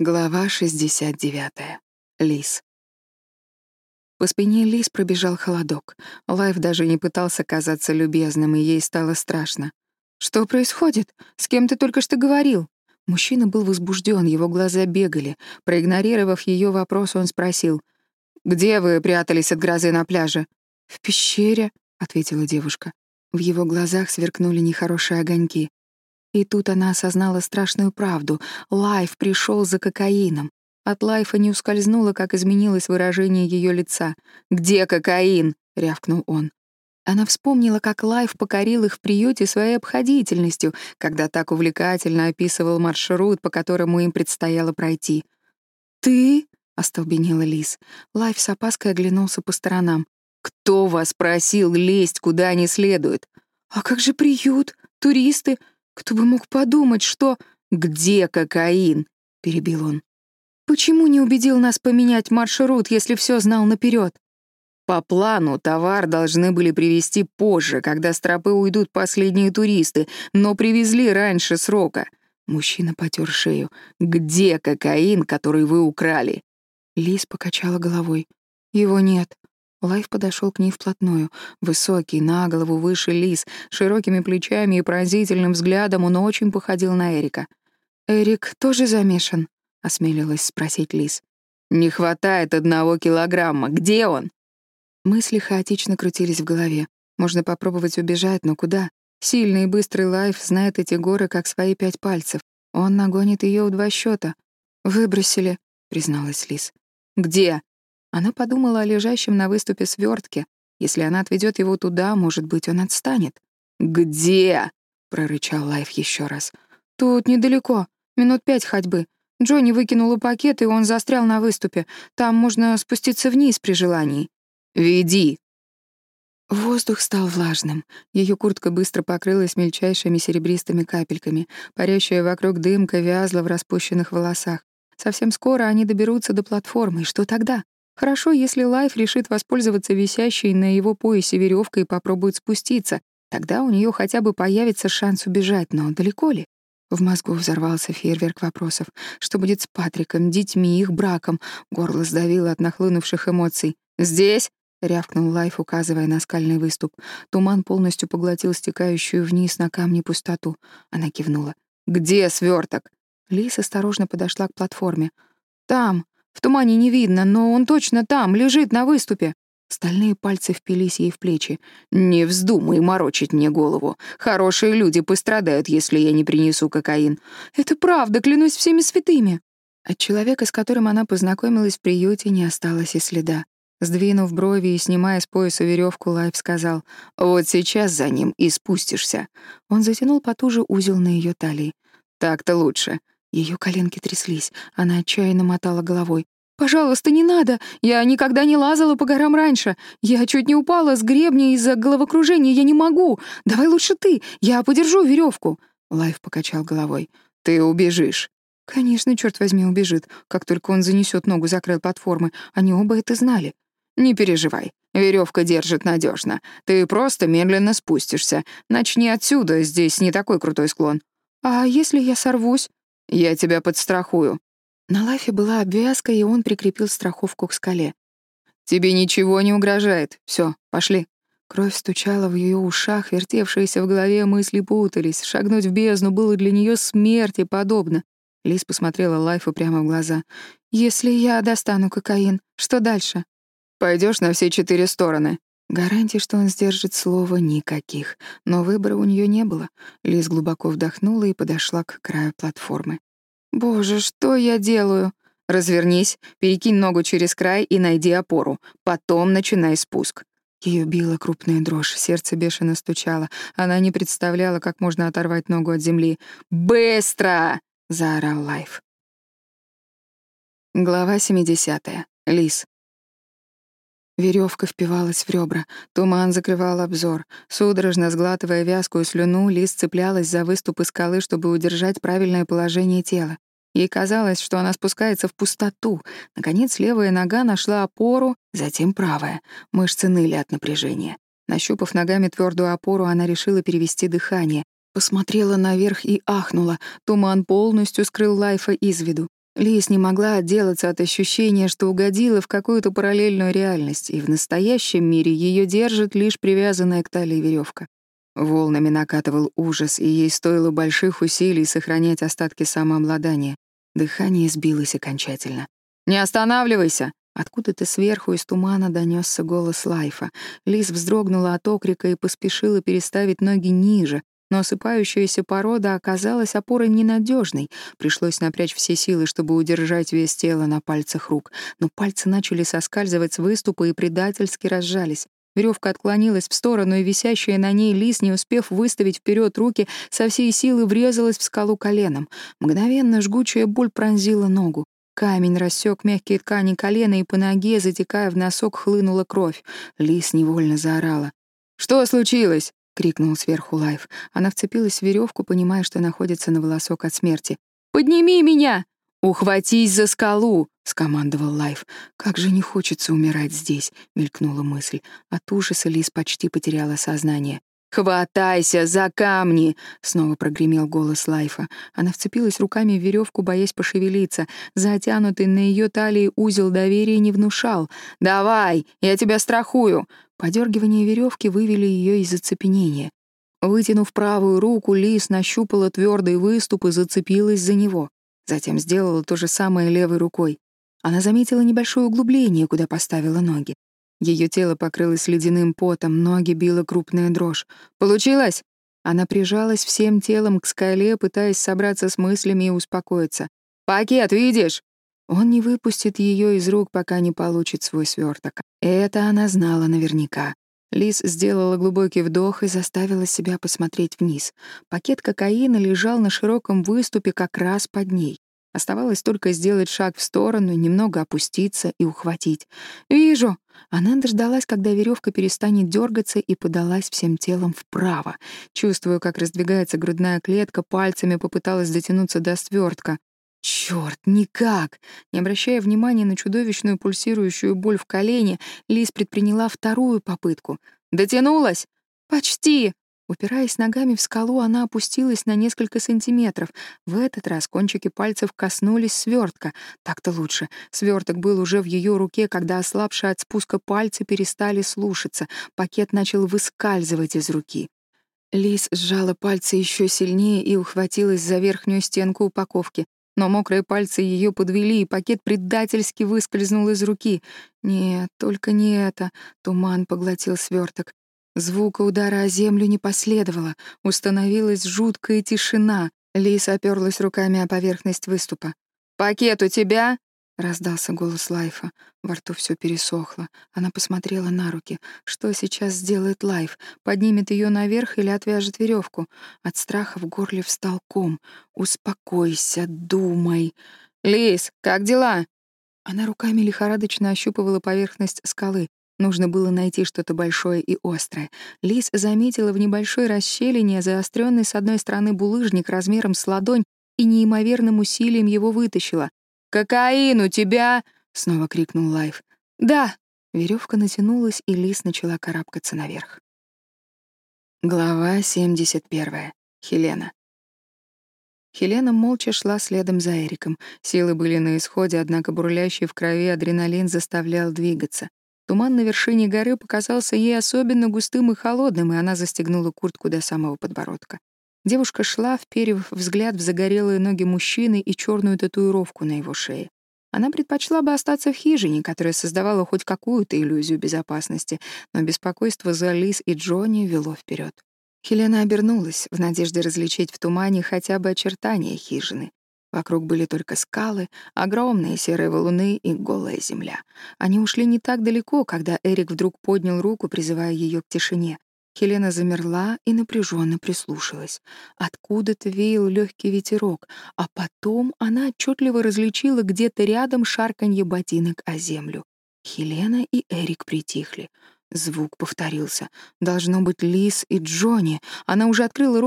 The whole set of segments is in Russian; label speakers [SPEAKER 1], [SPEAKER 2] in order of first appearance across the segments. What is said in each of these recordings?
[SPEAKER 1] Глава 69. Лис. По спине Лис пробежал холодок. Лайф даже не пытался казаться любезным, и ей стало страшно. «Что происходит? С кем ты только что говорил?» Мужчина был возбужден, его глаза бегали. Проигнорировав ее вопрос, он спросил. «Где вы прятались от грозы на пляже?» «В пещере», — ответила девушка. В его глазах сверкнули нехорошие огоньки. И тут она осознала страшную правду. Лайф пришел за кокаином. От Лайфа не ускользнуло, как изменилось выражение ее лица. «Где кокаин?» — рявкнул он. Она вспомнила, как Лайф покорил их в приюте своей обходительностью, когда так увлекательно описывал маршрут, по которому им предстояло пройти. «Ты?» — остолбенела Лис. Лайф с опаской оглянулся по сторонам. «Кто вас просил лезть куда не следует?» «А как же приют? Туристы? Кто бы мог подумать, что... «Где кокаин?» — перебил он. «Почему не убедил нас поменять маршрут, если все знал наперед? По плану товар должны были привезти позже, когда с тропы уйдут последние туристы, но привезли раньше срока. Мужчина потер шею. «Где кокаин, который вы украли?» Лис покачала головой. «Его нет. Лайф подошел к ней вплотную. Высокий, на голову выше лис, широкими плечами и пронзительным взглядом он очень походил на Эрика. «Эрик тоже замешан?» — осмелилась спросить лис. «Не хватает одного килограмма. Где он?» Мысли хаотично крутились в голове. Можно попробовать убежать, но куда? Сильный и быстрый Лайф знает эти горы как свои пять пальцев. Он нагонит ее в два счета. «Выбросили», — призналась Лис. «Где?» Она подумала о лежащем на выступе свертке. Если она отведет его туда, может быть, он отстанет. «Где?» — прорычал Лайф еще раз. «Тут недалеко. Минут пять ходьбы. Джонни выкинула пакет, и он застрял на выступе. Там можно спуститься вниз при желании». «Веди!» Воздух стал влажным. Ее куртка быстро покрылась мельчайшими серебристыми капельками. Парящая вокруг дымка вязла в распущенных волосах. Совсем скоро они доберутся до платформы, и что тогда? Хорошо, если Лайф решит воспользоваться висящей на его поясе веревкой и попробует спуститься. Тогда у нее хотя бы появится шанс убежать, но далеко ли? В мозгу взорвался фейерверк вопросов. Что будет с Патриком, детьми, их браком? Горло сдавило от нахлынувших эмоций. «Здесь!» — рявкнул Лайф, указывая на скальный выступ. Туман полностью поглотил стекающую вниз на камни пустоту. Она кивнула. «Где сверток? Лис осторожно подошла к платформе. «Там!» В тумане не видно, но он точно там, лежит на выступе. Стальные пальцы впились ей в плечи. «Не вздумай морочить мне голову. Хорошие люди пострадают, если я не принесу кокаин». «Это правда, клянусь всеми святыми». От человека, с которым она познакомилась в приюте, не осталось и следа. Сдвинув брови и снимая с пояса веревку, Лайф сказал, «Вот сейчас за ним и спустишься». Он затянул потуже узел на ее талии. «Так-то лучше. Ее коленки тряслись, она отчаянно мотала головой. «Пожалуйста, не надо! Я никогда не лазала по горам раньше. Я чуть не упала с гребня из-за головокружения, я не могу! Давай лучше ты, я подержу веревку. Лайф покачал головой. «Ты убежишь». Конечно, черт возьми, убежит. Как только он занесет ногу за край платформы, они оба это знали. «Не переживай, веревка держит надежно. Ты просто медленно спустишься. Начни отсюда, здесь не такой крутой склон». «А если я сорвусь?» «Я тебя подстрахую». На лафе была обвязка, и он прикрепил страховку к скале. «Тебе ничего не угрожает. Все, пошли». Кровь стучала в ее ушах, вертевшиеся в голове мысли путались. Шагнуть в бездну было для нее смерти подобно. Лис посмотрела Лайфу прямо в глаза. «Если я достану кокаин, что дальше?» Пойдешь на все четыре стороны». Гарантий, что он сдержит слово, никаких. Но выбора у нее не было. Лиз глубоко вдохнула и подошла к краю платформы. «Боже, что я делаю?» «Развернись, перекинь ногу через край и найди опору. Потом начинай спуск». Ее била крупная дрожь, сердце бешено стучало. Она не представляла, как можно оторвать ногу от земли. «Быстро!» — заорал Лайф. Глава 70. Лис. Веревка впивалась в ребра, туман закрывал обзор. Судорожно сглатывая вязкую слюну, Лис цеплялась за выступы скалы, чтобы удержать правильное положение тела. Ей казалось, что она спускается в пустоту. Наконец, левая нога нашла опору, затем правая. Мышцы ныли от напряжения. Нащупав ногами твердую опору, она решила перевести дыхание. Посмотрела наверх и ахнула. Туман полностью скрыл Лайфа из виду. Лис не могла отделаться от ощущения, что угодила в какую-то параллельную реальность, и в настоящем мире ее держит лишь привязанная к талии веревка. Волнами накатывал ужас, и ей стоило больших усилий сохранять остатки самообладания. Дыхание сбилось окончательно. «Не останавливайся!» Откуда-то сверху из тумана донесся голос Лайфа. Лис вздрогнула от окрика и поспешила переставить ноги ниже, но осыпающаяся порода оказалась опорой ненадежной. Пришлось напрячь все силы, чтобы удержать вес тела на пальцах рук. Но пальцы начали соскальзывать с выступа и предательски разжались. Веревка отклонилась в сторону, и висящая на ней лис, не успев выставить вперед руки, со всей силы врезалась в скалу коленом. Мгновенно жгучая боль пронзила ногу. Камень рассек мягкие ткани колена, и по ноге, затекая в носок, хлынула кровь. Лис невольно заорала. «Что случилось?» — крикнул сверху Лайф. Она вцепилась в веревку, понимая, что находится на волосок от смерти. «Подними меня!» «Ухватись за скалу!» — скомандовал Лайф. «Как же не хочется умирать здесь!» — мелькнула мысль. От ужаса Лис почти потеряла сознание. «Хватайся за камни!» — снова прогремел голос Лайфа. Она вцепилась руками в веревку, боясь пошевелиться. Затянутый на ее талии узел доверия не внушал. «Давай! Я тебя страхую!» Подергивание веревки вывели ее из оцепенения. Вытянув правую руку, Лис нащупала твердый выступ и зацепилась за него. Затем сделала то же самое левой рукой. Она заметила небольшое углубление, куда поставила ноги. Ее тело покрылось ледяным потом, ноги била крупная дрожь. «Получилось?» Она прижалась всем телом к скале, пытаясь собраться с мыслями и успокоиться. «Пакет, видишь?» Он не выпустит ее из рук, пока не получит свой сверток. Это она знала наверняка. Лис сделала глубокий вдох и заставила себя посмотреть вниз. Пакет кокаина лежал на широком выступе как раз под ней. Оставалось только сделать шаг в сторону, немного опуститься и ухватить. «Вижу!» Она дождалась, когда веревка перестанет дергаться, и подалась всем телом вправо. Чувствуя, как раздвигается грудная клетка, пальцами попыталась дотянуться до свертка. Черт, никак! Не обращая внимания на чудовищную пульсирующую боль в колене, Лиз предприняла вторую попытку. «Дотянулась?» «Почти!» Упираясь ногами в скалу, она опустилась на несколько сантиметров. В этот раз кончики пальцев коснулись свертка. Так-то лучше. Сверток был уже в ее руке, когда ослабшие от спуска пальцы перестали слушаться. Пакет начал выскальзывать из руки. Лис сжала пальцы еще сильнее и ухватилась за верхнюю стенку упаковки. Но мокрые пальцы ее подвели, и пакет предательски выскользнул из руки. Нет, только не это. Туман поглотил сверток. Звука удара о землю не последовало, установилась жуткая тишина. Лиса оперлась руками о поверхность выступа. «Пакет у тебя?» — раздался голос Лайфа. Во рту все пересохло. Она посмотрела на руки. Что сейчас сделает Лайф? Поднимет ее наверх или отвяжет веревку? От страха в горле встал ком. «Успокойся, думай». «Лис, как дела?» Она руками лихорадочно ощупывала поверхность скалы. Нужно было найти что-то большое и острое. Лис заметила в небольшой расщелине заостренный с одной стороны булыжник размером с ладонь и неимоверным усилием его вытащила. «Кокаин у тебя!» — снова крикнул Лайф. «Да!» Веревка натянулась, и лис начала карабкаться наверх. Глава 71. Хелена. Хелена молча шла следом за Эриком. Силы были на исходе, однако бурлящий в крови адреналин заставлял двигаться. Туман на вершине горы показался ей особенно густым и холодным, и она застегнула куртку до самого подбородка. Девушка шла, вперев взгляд в загорелые ноги мужчины и черную татуировку на его шее. Она предпочла бы остаться в хижине, которая создавала хоть какую-то иллюзию безопасности, но беспокойство за Лиз и Джонни вело вперед. Хелена обернулась в надежде различить в тумане хотя бы очертания хижины. Вокруг были только скалы, огромные серые валуны и голая земля. Они ушли не так далеко, когда Эрик вдруг поднял руку, призывая ее к тишине. Хелена замерла и напряженно прислушалась. Откуда-то веял легкий ветерок, а потом она отчетливо различила где-то рядом шарканье ботинок о землю. Хелена и Эрик притихли. Звук повторился. Должно быть Лис и Джонни. Она уже открыла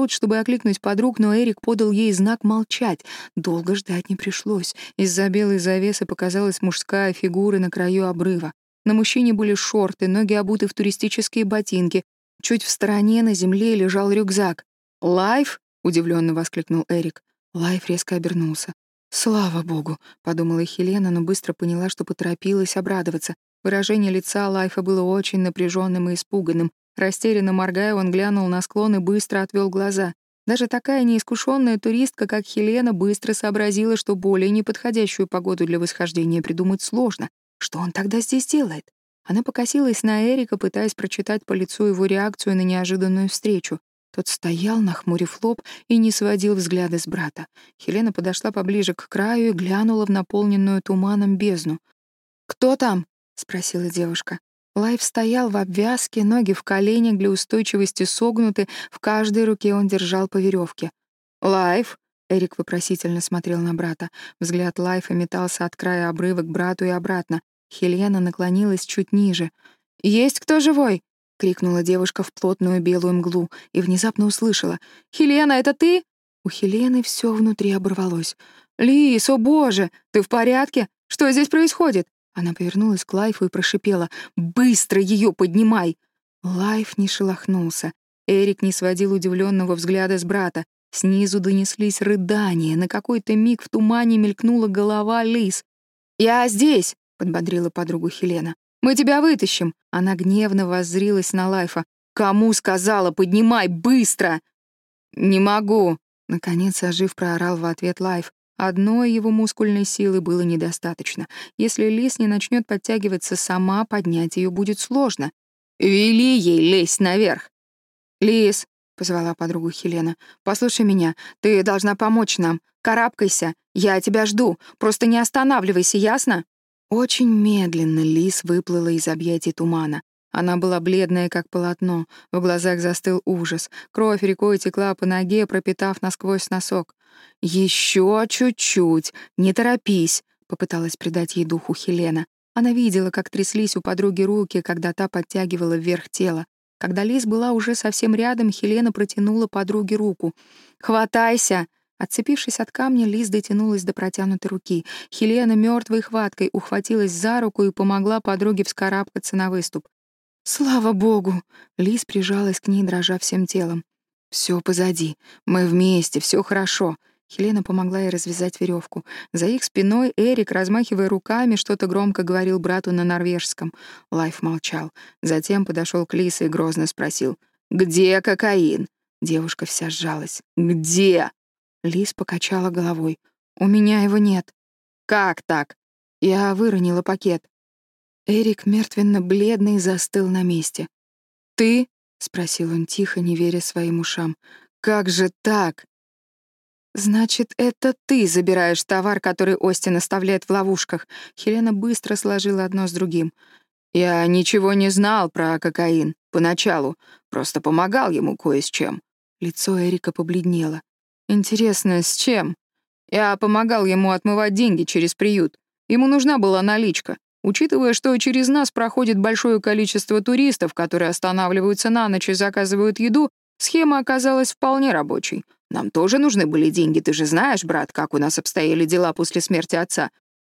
[SPEAKER 1] рот, чтобы окликнуть подруг, но Эрик подал ей знак молчать. Долго ждать не пришлось. Из-за белой завесы показалась мужская фигура на краю обрыва. На мужчине были шорты, ноги обуты в туристические ботинки. Чуть в стороне на земле лежал рюкзак. «Лайф?» — удивленно воскликнул Эрик. Лайф резко обернулся. «Слава богу», — подумала Хелена, но быстро поняла, что поторопилась обрадоваться. Выражение лица Лайфа было очень напряженным и испуганным. Растерянно моргая, он глянул на склон и быстро отвел глаза. Даже такая неискушенная туристка, как Хелена, быстро сообразила, что более неподходящую погоду для восхождения придумать сложно. Что он тогда здесь делает? Она покосилась на Эрика, пытаясь прочитать по лицу его реакцию на неожиданную встречу. Тот стоял, нахмурив лоб, и не сводил взгляды с брата. Хелена подошла поближе к краю и глянула в наполненную туманом бездну. «Кто там?» — спросила девушка. Лайф стоял в обвязке, ноги в коленях для устойчивости согнуты, в каждой руке он держал по веревке. «Лайф?» — Эрик вопросительно смотрел на брата. Взгляд Лайфа метался от края обрыва к брату и обратно. Хелена наклонилась чуть ниже. «Есть кто живой?» — крикнула девушка в плотную белую мглу и внезапно услышала. «Хелена, это ты?» У Хелены все внутри оборвалось. «Лис, о боже! Ты в порядке? Что здесь происходит?» Она повернулась к Лайфу и прошипела «Быстро ее поднимай!» Лайф не шелохнулся. Эрик не сводил удивленного взгляда с брата. Снизу донеслись рыдания. На какой-то миг в тумане мелькнула голова Лис. «Я здесь!» — подбодрила подругу Хелена. «Мы тебя вытащим!» Она гневно воззрилась на Лайфа. «Кому сказала? Поднимай! Быстро!» «Не могу!» Наконец, ожив, проорал в ответ Лайф. Одной его мускульной силы было недостаточно. Если Лис не начнет подтягиваться сама, поднять ее будет сложно. «Вели ей лезть наверх!» «Лис!» — позвала подругу Хелена. «Послушай меня, ты должна помочь нам. Карабкайся, я тебя жду. Просто не останавливайся, ясно?» Очень медленно Лис выплыла из объятий тумана. Она была бледная, как полотно, в глазах застыл ужас. Кровь рекой текла по ноге, пропитав насквозь носок. Еще чуть-чуть, не торопись», — попыталась придать ей духу Хелена. Она видела, как тряслись у подруги руки, когда та подтягивала вверх тело. Когда Лиз была уже совсем рядом, Хелена протянула подруге руку. «Хватайся!» Отцепившись от камня, Лиз дотянулась до протянутой руки. Хелена мертвой хваткой ухватилась за руку и помогла подруге вскарабкаться на выступ. «Слава богу!» Лиз прижалась к ней, дрожа всем телом. Все позади. Мы вместе, все хорошо. Хелена помогла ей развязать веревку. За их спиной Эрик, размахивая руками, что-то громко говорил брату на норвежском. Лайф молчал. Затем подошел к Лисе и грозно спросил. «Где кокаин?» Девушка вся сжалась. «Где?» Лис покачала головой. «У меня его нет». «Как так?» Я выронила пакет. Эрик мертвенно-бледный застыл на месте. «Ты?» — спросил он тихо, не веря своим ушам. «Как же так?» «Значит, это ты забираешь товар, который Остин оставляет в ловушках». Хелена быстро сложила одно с другим. «Я ничего не знал про кокаин поначалу, просто помогал ему кое с чем». Лицо Эрика побледнело. «Интересно, с чем?» «Я помогал ему отмывать деньги через приют. Ему нужна была наличка. Учитывая, что через нас проходит большое количество туристов, которые останавливаются на ночь и заказывают еду, схема оказалась вполне рабочей. Нам тоже нужны были деньги, ты же знаешь, брат, как у нас обстояли дела после смерти отца.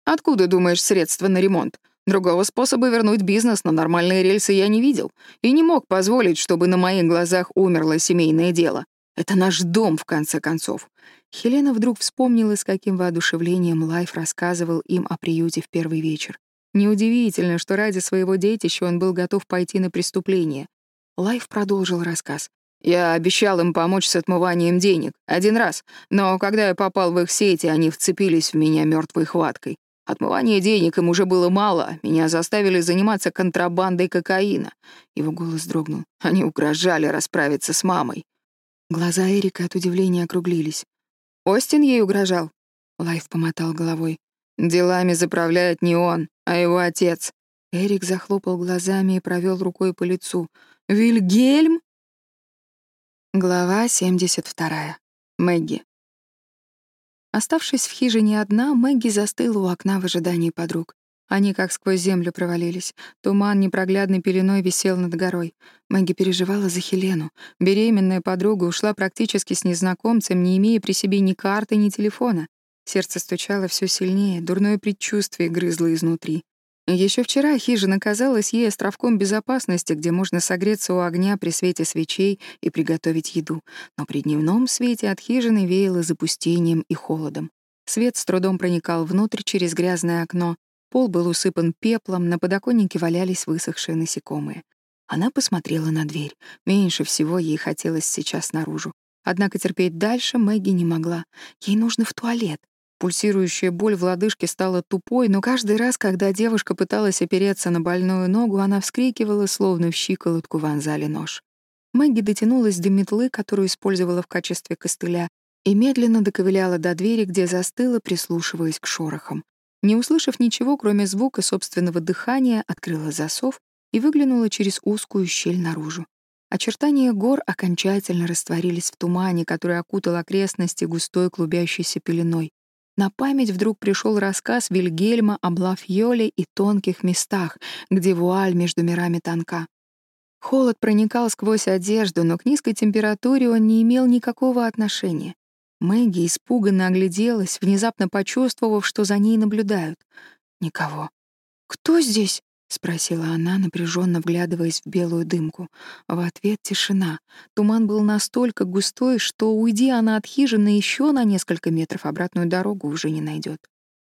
[SPEAKER 1] Откуда, думаешь, средства на ремонт? Другого способа вернуть бизнес на нормальные рельсы я не видел и не мог позволить, чтобы на моих глазах умерло семейное дело. Это наш дом, в конце концов. Хелена вдруг вспомнила, с каким воодушевлением Лайф рассказывал им о приюте в первый вечер. Неудивительно, что ради своего детища он был готов пойти на преступление. Лайф продолжил рассказ. «Я обещал им помочь с отмыванием денег. Один раз. Но когда я попал в их сети, они вцепились в меня мертвой хваткой. Отмывания денег им уже было мало. Меня заставили заниматься контрабандой кокаина». Его голос дрогнул. Они угрожали расправиться с мамой. Глаза Эрика от удивления округлились. «Остин ей угрожал?» Лайф помотал головой. «Делами заправляет не он, а его отец. Эрик захлопал глазами и провел рукой по лицу. «Вильгельм?» Глава 72. Мэгги. Оставшись в хижине одна, Мэгги застыла у окна в ожидании подруг. Они как сквозь землю провалились. Туман непроглядной пеленой висел над горой. Мэгги переживала за Хелену. Беременная подруга ушла практически с незнакомцем, не имея при себе ни карты, ни телефона. Сердце стучало все сильнее, дурное предчувствие грызло изнутри. Еще вчера хижина казалась ей островком безопасности, где можно согреться у огня при свете свечей и приготовить еду, но при дневном свете от хижины веяло запустением и холодом. Свет с трудом проникал внутрь через грязное окно, пол был усыпан пеплом, на подоконнике валялись высохшие насекомые. Она посмотрела на дверь. Меньше всего ей хотелось сейчас наружу. Однако терпеть дальше Мэгги не могла. Ей нужно в туалет. Пульсирующая боль в лодыжке стала тупой, но каждый раз, когда девушка пыталась опереться на больную ногу, она вскрикивала, словно в щиколотку вонзали нож. Мэгги дотянулась до метлы, которую использовала в качестве костыля, и медленно доковыляла до двери, где застыла, прислушиваясь к шорохам. Не услышав ничего, кроме звука собственного дыхания, открыла засов и выглянула через узкую щель наружу. Очертания гор окончательно растворились в тумане, который окутал окрестности густой клубящейся пеленой. На память вдруг пришел рассказ Вильгельма об Лафьоле и тонких местах, где вуаль между мирами тонка. Холод проникал сквозь одежду, но к низкой температуре он не имел никакого отношения. Мэгги испуганно огляделась, внезапно почувствовав, что за ней наблюдают. Никого. «Кто здесь?» — спросила она, напряженно вглядываясь в белую дымку. В ответ тишина. Туман был настолько густой, что, уйди она от хижины еще на несколько метров, обратную дорогу уже не найдет.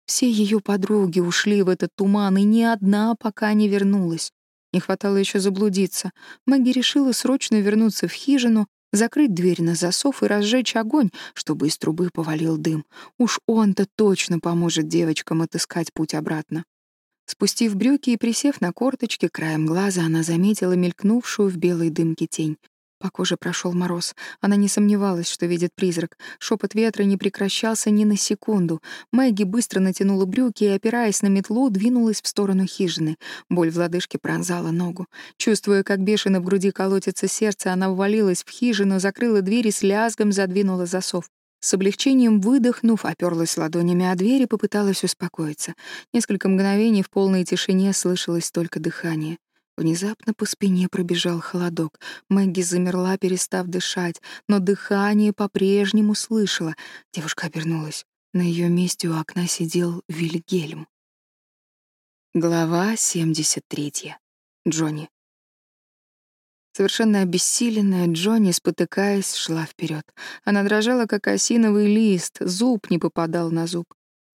[SPEAKER 1] Все ее подруги ушли в этот туман, и ни одна пока не вернулась. Не хватало еще заблудиться. Мэгги решила срочно вернуться в хижину, закрыть дверь на засов и разжечь огонь, чтобы из трубы повалил дым. Уж он-то точно поможет девочкам отыскать путь обратно. Спустив брюки и присев на корточки, краем глаза она заметила мелькнувшую в белой дымке тень. По коже прошел мороз. Она не сомневалась, что видит призрак. Шепот ветра не прекращался ни на секунду. Мэгги быстро натянула брюки и, опираясь на метлу, двинулась в сторону хижины. Боль в лодыжке пронзала ногу. Чувствуя, как бешено в груди колотится сердце, она ввалилась в хижину, закрыла дверь и с лязгом задвинула засов. С облегчением выдохнув, оперлась ладонями о дверь и попыталась успокоиться. Несколько мгновений в полной тишине слышалось только дыхание. Внезапно по спине пробежал холодок. Мэгги замерла, перестав дышать, но дыхание по-прежнему слышала. Девушка обернулась. На ее месте у окна сидел Вильгельм. Глава 73. Джонни. Совершенно обессиленная, Джонни, спотыкаясь, шла вперед. Она дрожала, как осиновый лист, зуб не попадал на зуб.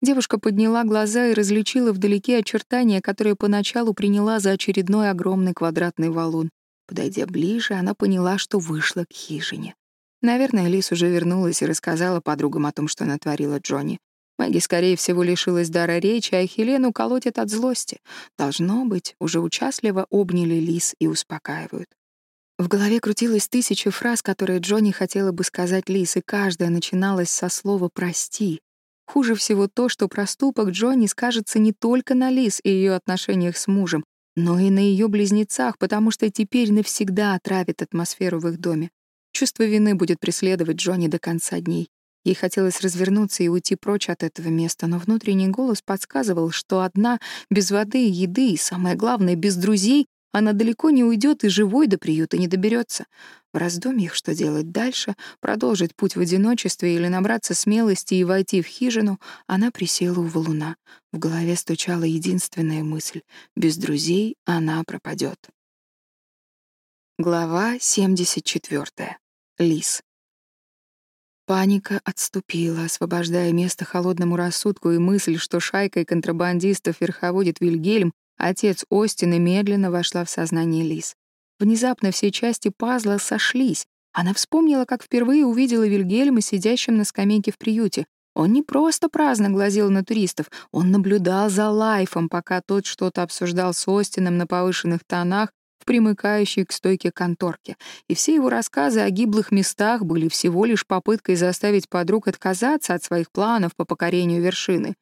[SPEAKER 1] Девушка подняла глаза и различила вдалеке очертания, которые поначалу приняла за очередной огромный квадратный валун. Подойдя ближе, она поняла, что вышла к хижине. Наверное, Лис уже вернулась и рассказала подругам о том, что натворила Джонни. Мэгги, скорее всего, лишилась дара речи, а Хелену колотят от злости. Должно быть, уже участливо обняли Лис и успокаивают. В голове крутилось тысяча фраз, которые Джонни хотела бы сказать Лис, и каждая начиналась со слова «прости», Хуже всего то, что проступок Джонни скажется не только на Лиз и ее отношениях с мужем, но и на ее близнецах, потому что теперь навсегда отравит атмосферу в их доме. Чувство вины будет преследовать Джонни до конца дней. Ей хотелось развернуться и уйти прочь от этого места, но внутренний голос подсказывал, что одна, без воды и еды, и, самое главное, без друзей, она далеко не уйдет и живой до приюта не доберется. В раздумьях, что делать дальше, продолжить путь в одиночестве или набраться смелости и войти в хижину, она присела у валуна. В голове стучала единственная мысль — без друзей она пропадет. Глава 74. Лис. Паника отступила, освобождая место холодному рассудку и мысль, что шайкой контрабандистов верховодит Вильгельм, Отец Остины медленно вошла в сознание Лиз. Внезапно все части пазла сошлись. Она вспомнила, как впервые увидела Вильгельма, сидящим на скамейке в приюте. Он не просто праздно глазел на туристов, он наблюдал за лайфом, пока тот что-то обсуждал с Остином на повышенных тонах в примыкающей к стойке конторке. И все его рассказы о гиблых местах были всего лишь попыткой заставить подруг отказаться от своих планов по покорению вершины.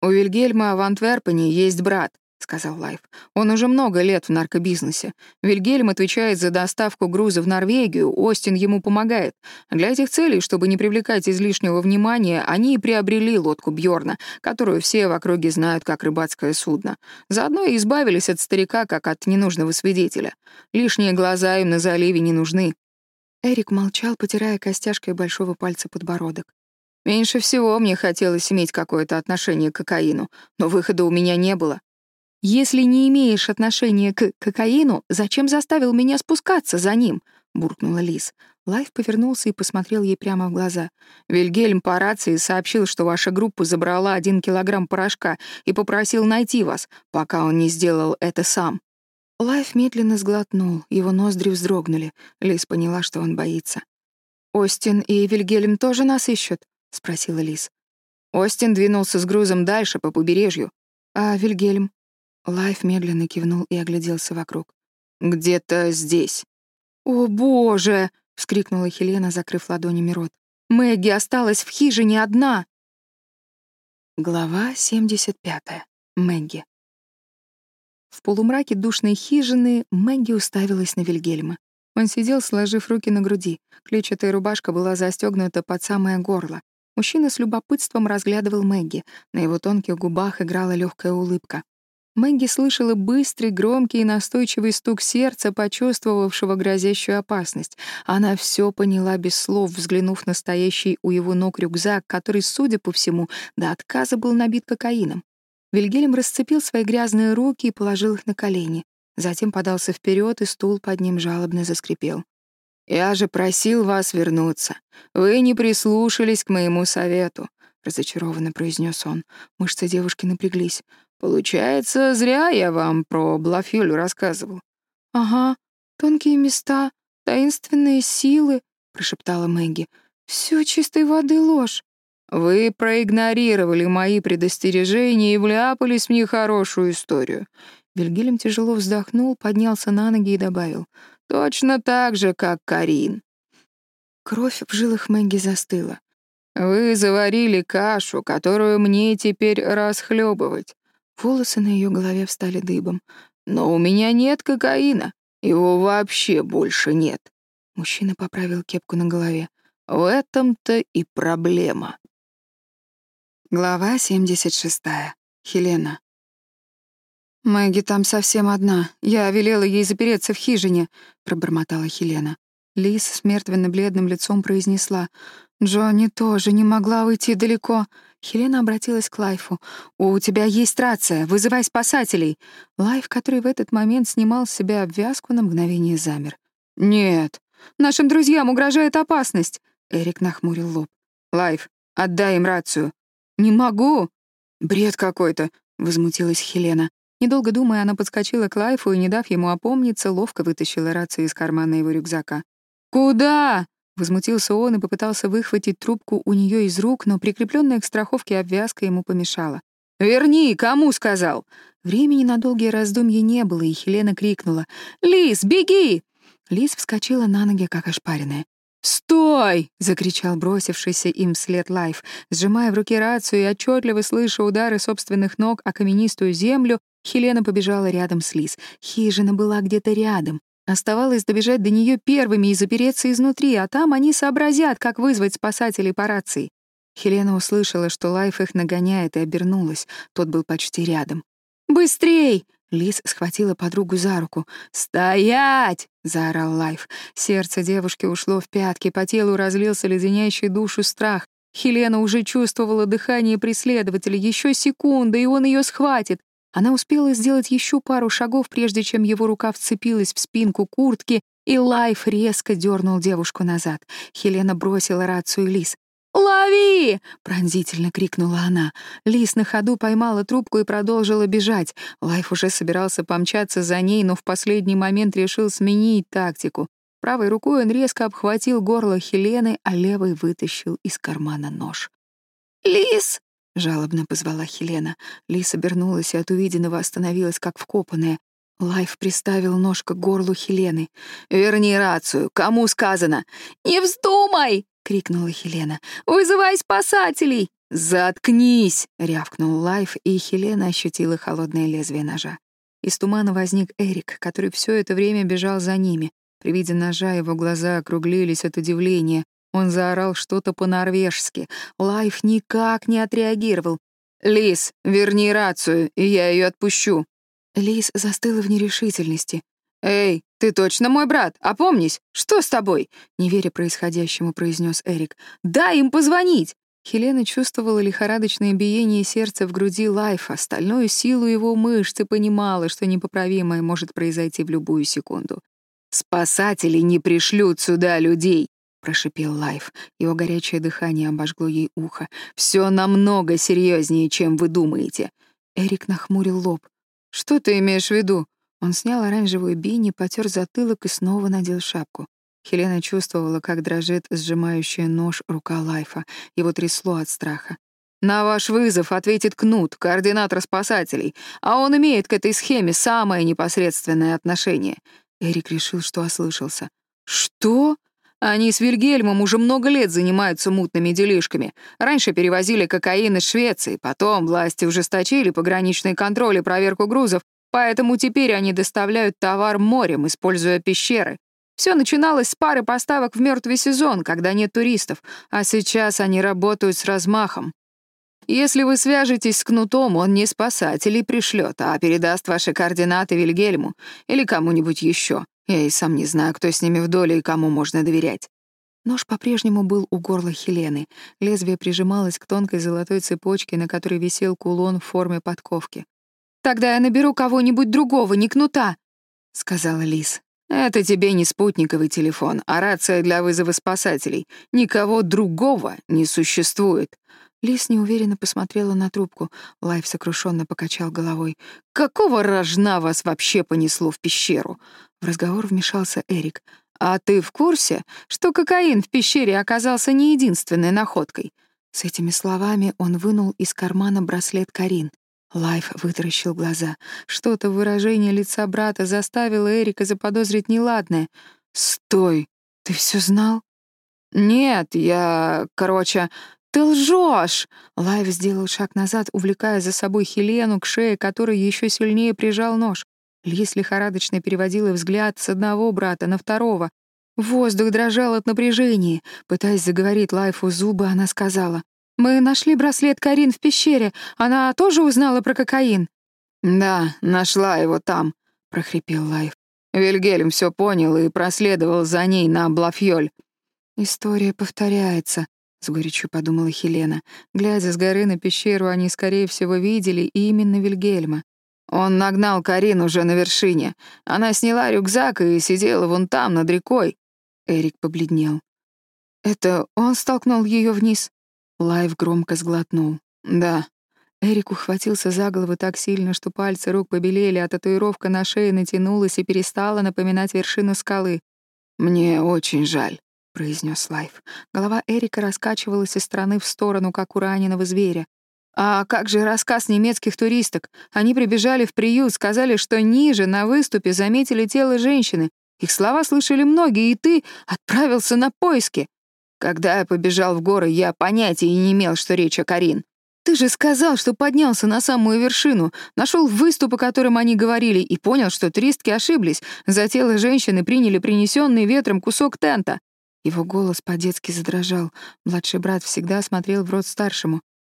[SPEAKER 1] «У Вильгельма в Антверпене есть брат», сказал Лайф. «Он уже много лет в наркобизнесе. Вильгельм отвечает за доставку груза в Норвегию, Остин ему помогает. Для этих целей, чтобы не привлекать излишнего внимания, они и приобрели лодку Бьорна, которую все в округе знают как рыбацкое судно. Заодно и избавились от старика, как от ненужного свидетеля. Лишние глаза им на заливе не нужны». Эрик молчал, потирая костяшкой большого пальца подбородок. Меньше всего мне хотелось иметь какое-то отношение к кокаину, но выхода у меня не было. Если не имеешь отношения к кокаину, зачем заставил меня спускаться за ним? — буркнула Лис. Лайф повернулся и посмотрел ей прямо в глаза. «Вильгельм по рации сообщил, что ваша группа забрала один килограмм порошка и попросил найти вас, пока он не сделал это сам». Лайф медленно сглотнул, его ноздри вздрогнули. Лис поняла, что он боится. «Остин и Вильгельм тоже нас ищут?» — спросила Лис. Остин двинулся с грузом дальше, по побережью. «А Вильгельм?» Лайф медленно кивнул и огляделся вокруг. «Где-то здесь». «О, боже!» — вскрикнула Хелена, закрыв ладонями рот. «Мэгги осталась в хижине одна!» Глава 75. Мэгги. В полумраке душной хижины Мэгги уставилась на Вильгельма. Он сидел, сложив руки на груди. Клетчатая рубашка была застегнута под самое горло. Мужчина с любопытством разглядывал Мэгги. На его тонких губах играла легкая улыбка. Мэгги слышала быстрый, громкий и настойчивый стук сердца, почувствовавшего грозящую опасность. Она все поняла без слов, взглянув на стоящий у его ног рюкзак, который, судя по всему, до отказа был набит кокаином. Вильгельм расцепил свои грязные руки и положил их на колени. Затем подался вперед, и стул под ним жалобно заскрипел. «Я же просил вас вернуться. Вы не прислушались к моему Получается, зря я вам про Блафюлю рассказывал». «Ага, тонкие места, таинственные силы», — прошептала Мэгги. «Все чистой воды ложь». «Вы проигнорировали мои предостережения и вляпались в нехорошую историю». Бельгелем тяжело вздохнул, поднялся на ноги и добавил. «Точно так же, как Карин». Кровь в жилах Мэгги застыла. «Вы заварили кашу, которую мне теперь расхлебывать. Волосы на ее голове встали дыбом. «Но у меня нет кокаина. Его вообще больше нет». Мужчина поправил кепку на голове. «В этом-то и проблема». Глава 76. Хелена. «Мэгги там совсем одна. Я велела ей запереться в хижине», — пробормотала Хелена. Лис с мертвенно-бледным лицом произнесла. «Джонни тоже не могла уйти далеко. Хелена обратилась к Лайфу. «У тебя есть рация, вызывай спасателей!» Лайф, который в этот момент снимал с себя обвязку, на мгновение замер. «Нет, нашим друзьям угрожает опасность!» Эрик нахмурил лоб. «Лайф, отдай им рацию!» «Не могу!» «Бред какой-то!» — возмутилась Хелена. Недолго думая, она подскочила к Лайфу и, не дав ему опомниться, ловко вытащила рацию из кармана его рюкзака. «Куда?» Возмутился он и попытался выхватить трубку у нее из рук, но прикрепленная к страховке обвязка ему помешала. «Верни, кому сказал?» Времени на долгие раздумья не было, и Хелена крикнула. «Лис, беги!» Лис вскочила на ноги, как ошпаренная. «Стой!» — закричал бросившийся им вслед Лайф. Сжимая в руке рацию и отчетливо слыша удары собственных ног о каменистую землю, Хелена побежала рядом с Лис. Хижина была где-то рядом. Оставалось добежать до нее первыми и запереться изнутри, а там они сообразят, как вызвать спасателей по рации. Хелена услышала, что Лайф их нагоняет, и обернулась. Тот был почти рядом. «Быстрей!» Лис схватила подругу за руку. «Стоять!» — заорал Лайф. Сердце девушки ушло в пятки, по телу разлился леденящий душу страх. Хелена уже чувствовала дыхание преследователя. Еще секунда, и он ее схватит. Она успела сделать еще пару шагов, прежде чем его рука вцепилась в спинку куртки, и Лайф резко дернул девушку назад. Хелена бросила рацию Лис. «Лови!» — пронзительно крикнула она. Лис на ходу поймала трубку и продолжила бежать. Лайф уже собирался помчаться за ней, но в последний момент решил сменить тактику. Правой рукой он резко обхватил горло Хелены, а левой вытащил из кармана нож. «Лис!» — жалобно позвала Хелена. Лис обернулась и от увиденного остановилась, как вкопанная. Лайф приставил нож к горлу Хелены. «Верни рацию! Кому сказано?» «Не вздумай!» — крикнула Хелена. «Вызывай спасателей!» «Заткнись!» — рявкнул Лайф, и Хелена ощутила холодное лезвие ножа. Из тумана возник Эрик, который все это время бежал за ними. При виде ножа его глаза округлились от удивления. Он заорал что-то по-норвежски. Лайф никак не отреагировал. «Лис, верни рацию, и я ее отпущу». Лис застыла в нерешительности. «Эй, ты точно мой брат? Опомнись! Что с тобой?» Не веря происходящему, произнес Эрик. «Дай им позвонить!» Хелена чувствовала лихорадочное биение сердца в груди Лайфа, стальную силу его мышц и понимала, что непоправимое может произойти в любую секунду. Спасатели не пришлют сюда людей, прошипел Лайф. Его горячее дыхание обожгло ей ухо. Все намного серьезнее, чем вы думаете. Эрик нахмурил лоб. Что ты имеешь в виду? Он снял оранжевую бини, потер затылок и снова надел шапку. Хелена чувствовала, как дрожит сжимающая нож рука Лайфа. Его трясло от страха. «На ваш вызов ответит Кнут, координатор спасателей, а он имеет к этой схеме Они с Вильгельмом уже много лет занимаются мутными делишками. Раньше перевозили кокаин из Швеции, потом власти ужесточили пограничные и проверку грузов, поэтому теперь они доставляют товар морем, используя пещеры. Все начиналось с пары поставок в мертвый сезон, когда нет туристов, а сейчас они работают с размахом. Если вы свяжетесь с Кнутом, он не спасателей пришлет, а передаст ваши координаты Вильгельму или кому-нибудь еще. Я и сам не знаю, кто с ними в доле и кому можно доверять. Нож по-прежнему был у горла Хелены. Лезвие прижималось к тонкой золотой цепочке, на которой висел кулон в форме подковки. «Тогда я наберу кого-нибудь другого, не кнута», — сказала Лис. «Это тебе не спутниковый телефон, а рация для вызова спасателей. Никого другого не существует». Лис неуверенно посмотрела на трубку. Лайф сокрушенно покачал головой. «Какого рожна вас вообще понесло в пещеру?» В разговор вмешался Эрик. «А ты в курсе, что кокаин в пещере оказался не единственной находкой?» С этими словами он вынул из кармана браслет Карин. Лайф вытаращил глаза. Что-то в выражении лица брата заставило Эрика заподозрить неладное. «Стой! Ты все знал?» «Нет, я... Короче, ты лжешь! Лайв сделал шаг назад, увлекая за собой Хелену к шее, которой еще сильнее прижал нож. Лис лихорадочно переводила взгляд с одного брата на второго. Воздух дрожал от напряжения. Пытаясь заговорить Лайфу зубы, она сказала. Мы нашли браслет Карин в пещере. Она тоже узнала про кокаин?» «Да, нашла его там», — прохрипел Лайф. Вильгельм все понял и проследовал за ней на Блафьоль. «История повторяется», — с горечью подумала Хелена. Глядя с горы на пещеру, они, скорее всего, видели именно Вильгельма. Он нагнал Карин уже на вершине. Она сняла рюкзак и сидела вон там, над рекой. Эрик побледнел. «Это он столкнул ее вниз?» Лайв громко сглотнул. «Да». Эрик ухватился за голову так сильно, что пальцы рук побелели, а татуировка на шее натянулась и перестала напоминать вершину скалы. «Мне очень жаль», — произнес Лайв. Голова Эрика раскачивалась из стороны в сторону, как у раненого зверя. «А как же рассказ немецких туристок? Они прибежали в приют, сказали, что ниже, на выступе, заметили тело женщины. Их слова слышали многие, и ты отправился на поиски. Когда я побежал в горы, я понятия не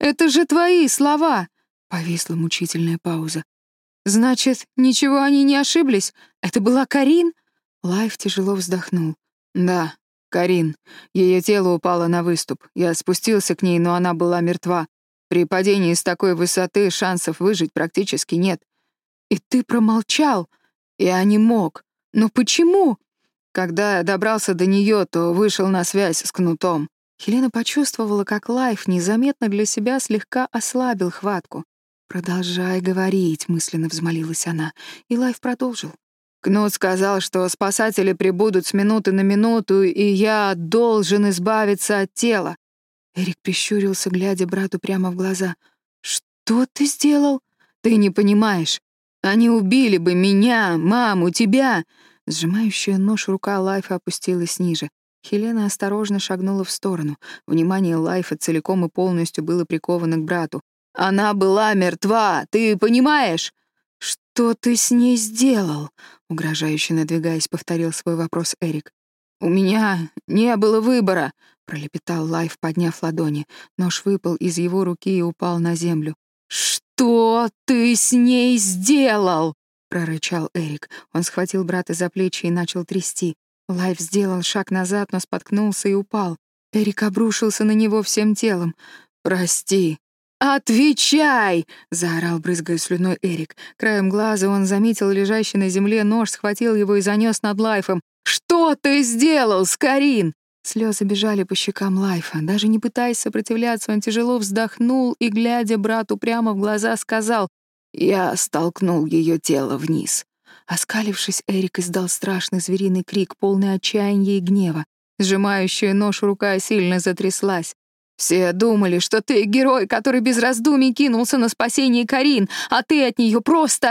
[SPEAKER 1] имел, что речь о Карин. Ты же сказал, что поднялся на самую вершину, нашел выступ, о котором они говорили, и понял, что туристки ошиблись. За тело женщины приняли принесенный ветром кусок тента. Его голос по-детски задрожал. Младший брат всегда смотрел в рот старшему. «Это же твои слова!» Повисла мучительная пауза. «Значит, ничего они не ошиблись? Хелена почувствовала, как Лайф незаметно для себя слегка ослабил хватку. «Продолжай говорить», — мысленно взмолилась она, и Лайф продолжил. Кнут сказал, что спасатели прибудут с минуты на минуту, и я должен избавиться от тела. Эрик прищурился, глядя брату прямо в глаза. «Что ты сделал? Ты не понимаешь. Они убили бы меня, маму, тебя!» Сжимающая нож рука Лайфа опустилась ниже. Хелена осторожно шагнула в сторону. Внимание Лайфа целиком и полностью было приковано к брату. «Она была мертва, ты понимаешь?» «Что ты с ней сделал?» — угрожающе надвигаясь, повторил свой вопрос Эрик. «У меня не было выбора», — пролепетал Лайф, подняв ладони. Нож выпал из его руки и упал на землю. «Что ты с ней сделал?» — прорычал Эрик. Он схватил брата за плечи и начал трясти. Лайф сделал шаг назад, но споткнулся и упал. Эрик обрушился на него всем телом. «Прости», «Отвечай!» — заорал, брызгая слюной Эрик. Краем глаза он заметил лежащий на земле нож, схватил его и занес над Лайфом. Что ты сделал с Карин?» Слезы бежали по щекам Лайфа. Даже не пытаясь сопротивляться, он тяжело вздохнул и, глядя брату прямо в глаза, сказал «Я столкнул ее тело вниз». Оскалившись, Эрик издал страшный звериный крик, полный отчаяния и гнева. Сжимающая нож рука сильно затряслась. Все думали, что ты герой, который без раздумий кинулся на спасение Карин, а ты от нее просто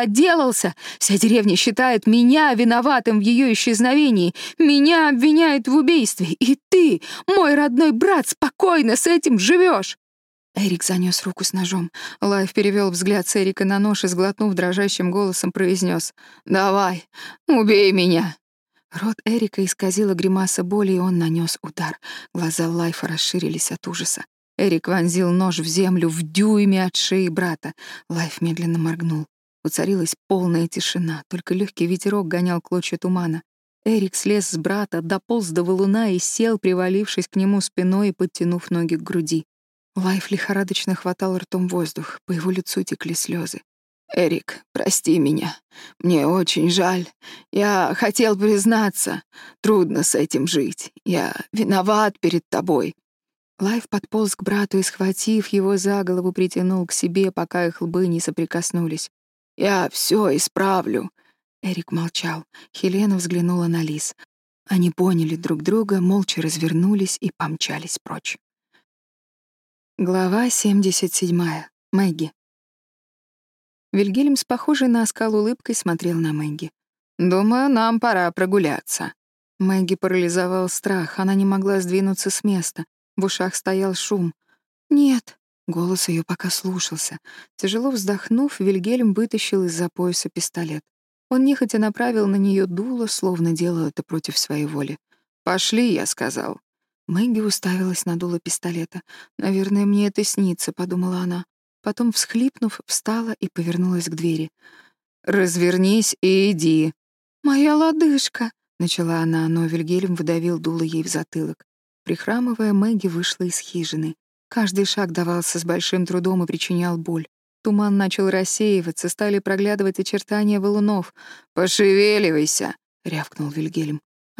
[SPEAKER 1] отделался. Вся деревня считает меня виноватым в ее исчезновении. Меня обвиняют в убийстве. И ты, мой родной брат, спокойно с этим живешь. Эрик занес руку с ножом. Лайф перевел взгляд с Эрика на нож и, сглотнув дрожащим голосом, произнес: «Давай, убей меня!» Рот Эрика исказила гримаса боли, и он нанес удар. Глаза Лайфа расширились от ужаса. Эрик вонзил нож в землю в дюйме от шеи брата. Лайф медленно моргнул. Уцарилась полная тишина, только легкий ветерок гонял клочья тумана. Эрик слез с брата, дополз до валуна и сел, привалившись к нему спиной и подтянув ноги к груди. Лайф лихорадочно хватал ртом воздух, по его лицу текли слезы. «Эрик, прости меня. Мне очень жаль. Я хотел признаться. Трудно с этим жить. Я виноват перед тобой». Лайф подполз к брату и, схватив его за голову, притянул к себе, пока их лбы не соприкоснулись. «Я все исправлю». Эрик молчал. Хелена взглянула на Лис. Они поняли друг друга, молча развернулись и помчались прочь. Глава 77. Мэгги. Вильгельм с похожей на оскал улыбкой смотрел на Мэгги. «Думаю, нам пора прогуляться». Мэгги парализовал страх, она не могла сдвинуться с места. В ушах стоял шум. «Нет». Голос ее пока слушался. Тяжело вздохнув, Вильгельм вытащил из-за пояса пистолет. Он нехотя направил на нее дуло, словно делал это против своей воли. «Пошли», — я сказал. Мэгги уставилась на дуло пистолета. «Наверное, мне это снится», — подумала она. Потом, всхлипнув, встала и повернулась к двери. «Развернись и иди». «Моя лодыжка», — начала она, но Вильгельм выдавил дуло ей в затылок.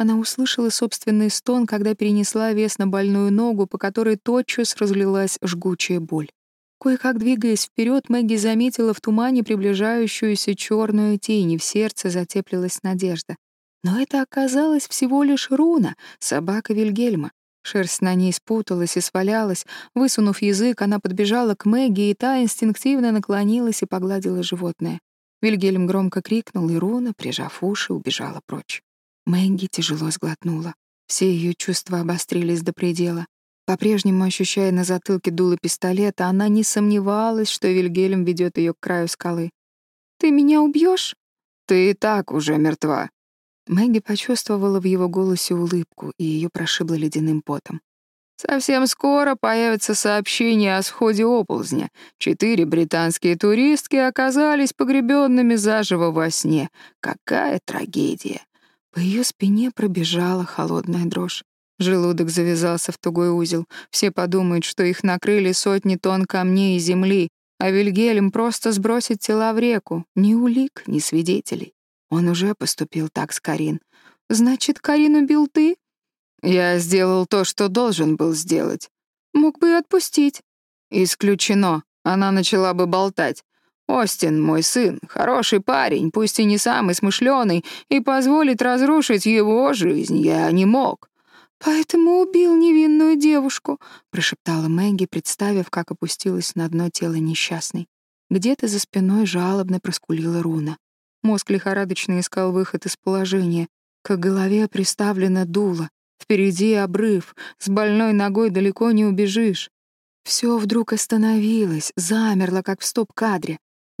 [SPEAKER 1] Прихрамывая, Мэгги вышла из хижины. Каждый шаг давался с большим трудом и причинял боль. Туман начал рассеиваться, стали проглядывать очертания валунов. «Пошевеливайся!» — рявкнул Вильгельм. Она услышала собственный стон, когда перенесла вес на больную ногу, по которой тотчас разлилась жгучая боль. Кое-как двигаясь вперед, Мэгги заметила в тумане приближающуюся черную тень, и в сердце затеплилась надежда. Но это оказалось всего лишь руна, собака Вильгельма. Шерсть на ней спуталась и свалялась. Высунув язык, она подбежала к Мэгги, и та инстинктивно наклонилась и погладила животное. Вильгельм громко крикнул, и руна, прижав уши, убежала прочь. Мэгги тяжело сглотнула. Все ее чувства обострились до предела. По-прежнему ощущая на затылке дуло пистолета, она не сомневалась, что Вильгельм ведет ее к краю скалы. «Ты меня убьешь? «Ты и так уже мертва». Мэгги почувствовала в его голосе улыбку, и ее прошибло ледяным потом. Совсем скоро появится сообщение о сходе оползня. Четыре британские туристки оказались погребенными заживо во сне. Какая трагедия! По ее спине пробежала холодная дрожь. Желудок завязался в тугой узел. Все подумают, что их накрыли сотни тонн камней и земли, а Вильгельм просто сбросит тела в реку. Ни улик, ни свидетелей. Он уже поступил так с Карин. «Значит, Карин убил ты?» «Я сделал то, что должен был сделать. Мог бы и отпустить». «Исключено. Она начала бы болтать. Остин, мой сын, хороший парень, пусть и не самый смышленый, и позволить разрушить его жизнь я не мог. «Поэтому убил невинную девушку», — прошептала Мэгги, представив, как опустилась на дно тело несчастной. Где-то за спиной жалобно проскулила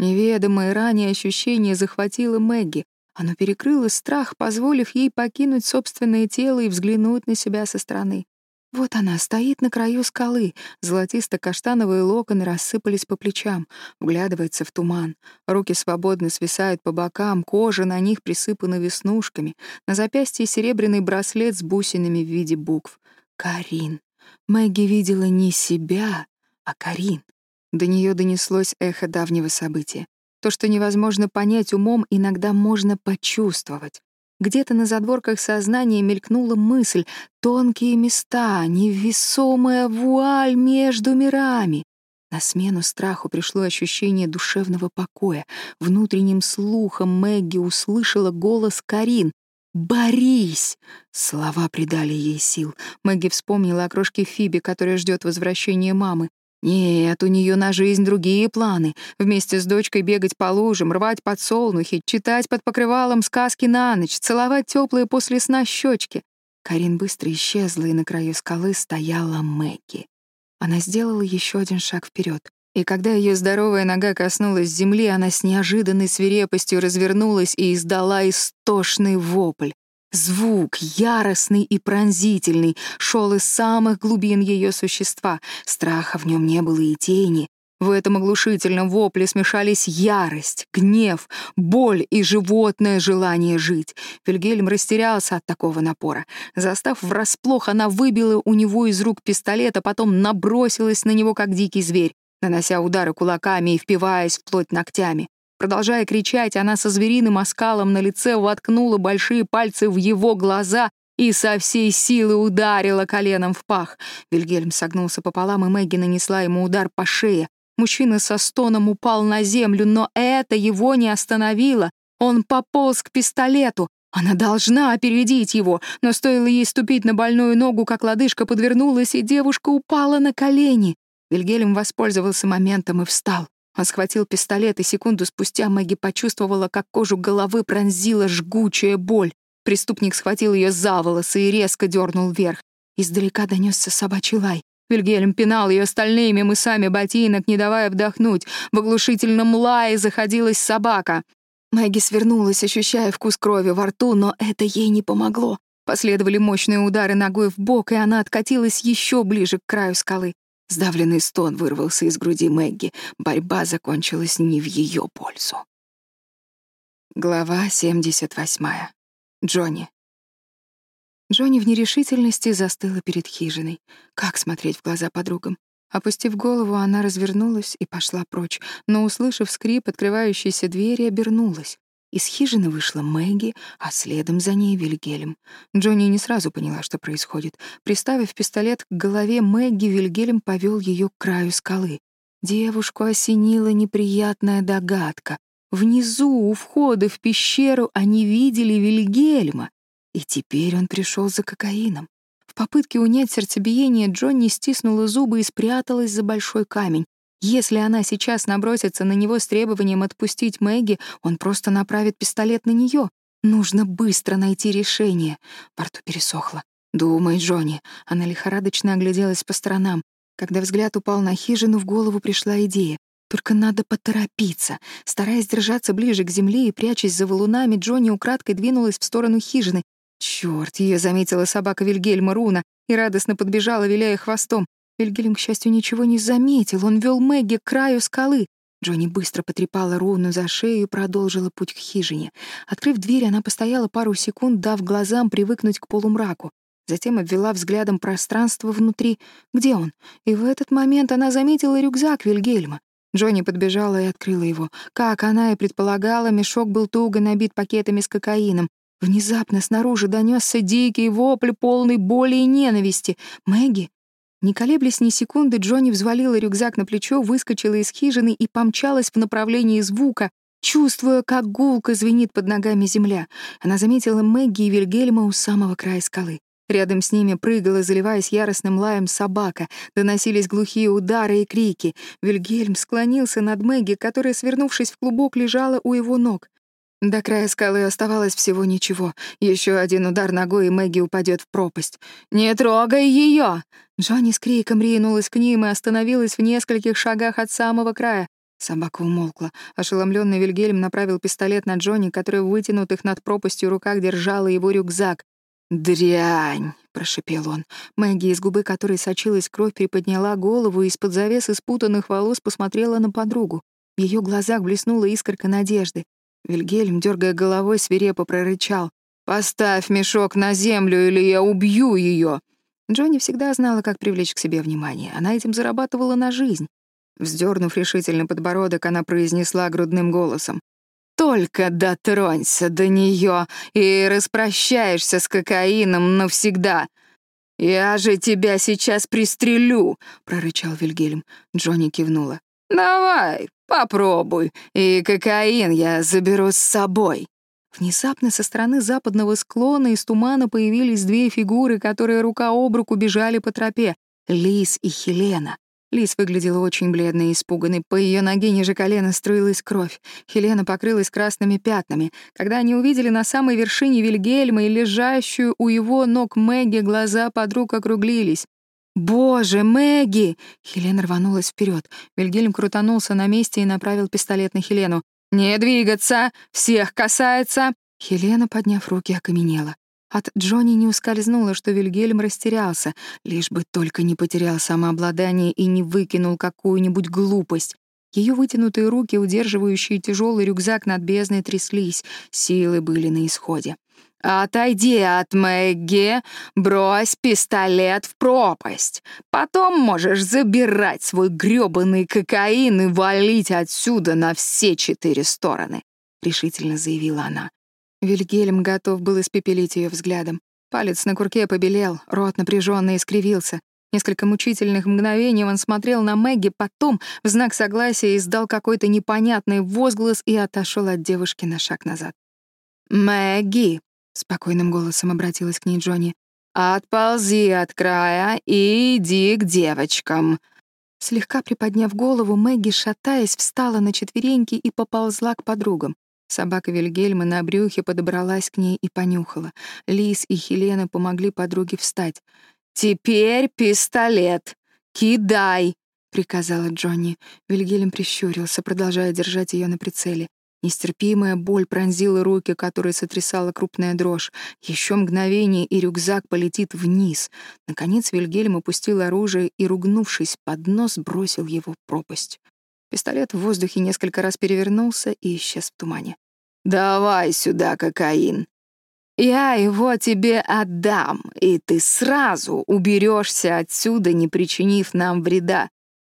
[SPEAKER 1] руна. Мозг лихорадочно искал выход из положения. К голове приставлено дуло. Впереди обрыв. С больной ногой далеко не убежишь. Все вдруг остановилось, замерло, как в стоп-кадре. Неведомое ранее ощущение захватило Мэгги. Оно перекрыло страх, позволив ей покинуть собственное тело и взглянуть на себя со стороны. Вот она стоит на краю скалы, золотисто-каштановые локоны рассыпались по плечам, вглядывается в туман. Руки свободно свисают по бокам, кожа на них присыпана веснушками, на запястье серебряный браслет с бусинами в виде букв. Карин. Мэгги видела не себя, а Карин. До нее донеслось эхо давнего события. То, что невозможно понять умом, иногда можно почувствовать. Где-то на задворках сознания мелькнула мысль «тонкие места, невесомая вуаль между мирами». На смену страху пришло ощущение душевного покоя. Внутренним слухом Мэгги услышала голос Карин. «Борись!» Слова придали ей сил. Мэгги вспомнила о крошке Фиби, которая ждет возвращения мамы. Нет, у нее на жизнь другие планы. Вместе с дочкой бегать по лужам, рвать подсолнухи, читать под покрывалом сказки на ночь, целовать теплые после сна щечки. Карин быстро исчезла, и на краю скалы стояла Мэгги. Она сделала еще один шаг вперед, и когда ее здоровая нога коснулась земли, она с неожиданной свирепостью развернулась и издала истошный вопль. Звук, яростный и пронзительный, шел из самых глубин ее существа. Страха в нем не было и тени. В этом оглушительном вопле смешались ярость, гнев, боль и животное желание жить. Вильгельм растерялся от такого напора. Застав врасплох, она выбила у него из рук пистолет, а потом набросилась на него, как дикий зверь, нанося удары кулаками и впиваясь в плоть ногтями. Продолжая кричать, она со звериным оскалом на лице воткнула большие пальцы в его глаза и со всей силы ударила коленом в пах. Вильгельм согнулся пополам, и Мэгги нанесла ему удар по шее. Мужчина со стоном упал на землю, но это его не остановило. Он пополз к пистолету. Она должна опередить его, но стоило ей ступить на больную ногу, как лодыжка подвернулась, и девушка упала на колени. Вильгельм воспользовался моментом и встал. Он схватил пистолет, и секунду спустя Мэгги почувствовала, как кожу головы пронзила жгучая боль. Преступник схватил ее за волосы и резко дернул вверх. Издалека донесся собачий лай. Вильгельм пинал ее стальными мысами ботинок, не давая вдохнуть. В оглушительном лае заходилась собака. Мэгги свернулась, ощущая вкус крови во рту, но это ей не помогло. Последовали мощные удары ногой в бок, и она откатилась еще ближе к краю скалы. Сдавленный стон вырвался из груди Мэгги. Борьба закончилась не в ее пользу. Глава 78. Джонни. Джонни в нерешительности застыла перед хижиной. Как смотреть в глаза подругам? Опустив голову, она развернулась и пошла прочь, но, услышав скрип открывающейся двери, обернулась. Из хижины вышла Мэгги, а следом за ней Вильгельм. Джонни не сразу поняла, что происходит. Приставив пистолет к голове Мэгги, Вильгельм повел ее к краю скалы. Девушку осенила неприятная догадка. Внизу, у входа в пещеру, они видели Вильгельма. И теперь он пришел за кокаином. В попытке унять сердцебиение Джонни стиснула зубы и спряталась за большой камень. Если она сейчас набросится на него с требованием отпустить Мэгги, он просто направит пистолет на нее. Нужно быстро найти решение. Во рту пересохло. «Думай, Джонни». Она лихорадочно огляделась по сторонам. Когда взгляд упал на хижину, в голову пришла идея. Только надо поторопиться. Стараясь держаться ближе к земле и прячась за валунами, Джонни украдкой двинулась в сторону хижины. Чёрт, ее заметила собака Вильгельма Руна и радостно подбежала, виляя хвостом. Вильгельм, к счастью, ничего не заметил. Он вел Мэгги к краю скалы. Джонни быстро потрепала Руну за шею и продолжила путь к хижине. Открыв дверь, она постояла пару секунд, дав глазам привыкнуть к полумраку. Затем обвела взглядом пространство внутри. Где он? И в этот момент она заметила рюкзак Вильгельма. Джонни подбежала и открыла его. Как она и предполагала, мешок был туго набит пакетами с кокаином. Внезапно снаружи донесся дикий вопль, полный боли и ненависти. «Мэгги? Не колеблясь ни секунды, Джонни взвалила рюкзак на плечо, выскочила из хижины и помчалась в направлении звука, чувствуя, как гулко звенит под ногами земля. Она заметила Мэгги и Вильгельма у самого края скалы. Рядом с ними прыгала, заливаясь яростным лаем, собака. Доносились глухие удары и крики. Вильгельм склонился над Мэгги, которая, свернувшись в клубок, лежала у его ног. До края скалы оставалось всего ничего. Еще один удар ногой, и Мэгги упадет в пропасть. «Не трогай ее! Джонни с криком ринулась к ним и остановилась в нескольких шагах от самого края. Собака умолкла. Ошеломленный Вильгельм направил пистолет на Джонни, который в вытянутых над пропастью руках держала его рюкзак. «Дрянь!» — прошипел он. Мэгги, из губы которой сочилась кровь, приподняла голову и из-под завесы спутанных волос посмотрела на подругу. В ее глазах блеснула искорка надежды. Вильгельм, дергая головой, свирепо прорычал. «Поставь мешок на землю, или я убью ее!» Джонни всегда знала, как привлечь к себе внимание. Она этим зарабатывала на жизнь. Вздернув решительно подбородок, она произнесла грудным голосом. только дотронься до нее и распрощаешься с кокаином навсегда. «Я же тебя сейчас пристрелю!» — прорычал Вильгельм. Джонни кивнула. «Давай, попробуй, и кокаин я заберу с собой». Внезапно со стороны западного склона из тумана появились две фигуры, которые рука об руку бежали по тропе — Лис и Хелена. Лис выглядела очень бледной и испуганной. По ее ноге ниже колена струилась кровь. Хелена покрылась красными пятнами. Когда они увидели на самой вершине Вильгельма и лежащую у его ног Мэгги, глаза подруг округлились. «Боже, Мэгги!» Хелена рванулась вперед. Вильгельм крутанулся на месте и направил пистолет на Хелену. «Не двигаться! Всех касается!» Хелена, подняв руки, окаменела. От Джонни не ускользнуло, что Вильгельм растерялся, лишь бы только не потерял самообладание и не выкинул какую-нибудь глупость. Ее вытянутые руки, удерживающие тяжелый рюкзак над бездной, тряслись, силы были на исходе. «Отойди от Мэгги, брось пистолет в пропасть. Потом можешь забирать свой грёбаный кокаин и валить отсюда на все четыре стороны», — решительно заявила она. Вильгельм готов был испепелить ее взглядом. Палец на курке побелел, рот напряженно искривился. Несколько мучительных мгновений он смотрел на Мэгги, потом в знак согласия издал какой-то непонятный возглас и отошел от девушки на шаг назад. «Мэгги!» — спокойным голосом обратилась к ней Джонни. «Отползи от края и иди к девочкам». Слегка приподняв голову, Мэгги, шатаясь, встала на четвереньки и поползла к подругам. Собака Вильгельма на брюхе подобралась к ней и понюхала. Лис и Хелена помогли подруге встать. «Теперь пистолет! Кидай!» — приказала Джонни. Вильгельм прищурился, продолжая держать ее на прицеле. Нестерпимая боль пронзила руки, которые сотрясала крупная дрожь. Еще мгновение, и рюкзак полетит вниз. Наконец Вильгельм опустил оружие и, ругнувшись под нос, бросил его в пропасть. Пистолет в воздухе несколько раз перевернулся и исчез в тумане. «Давай сюда кокаин. Я его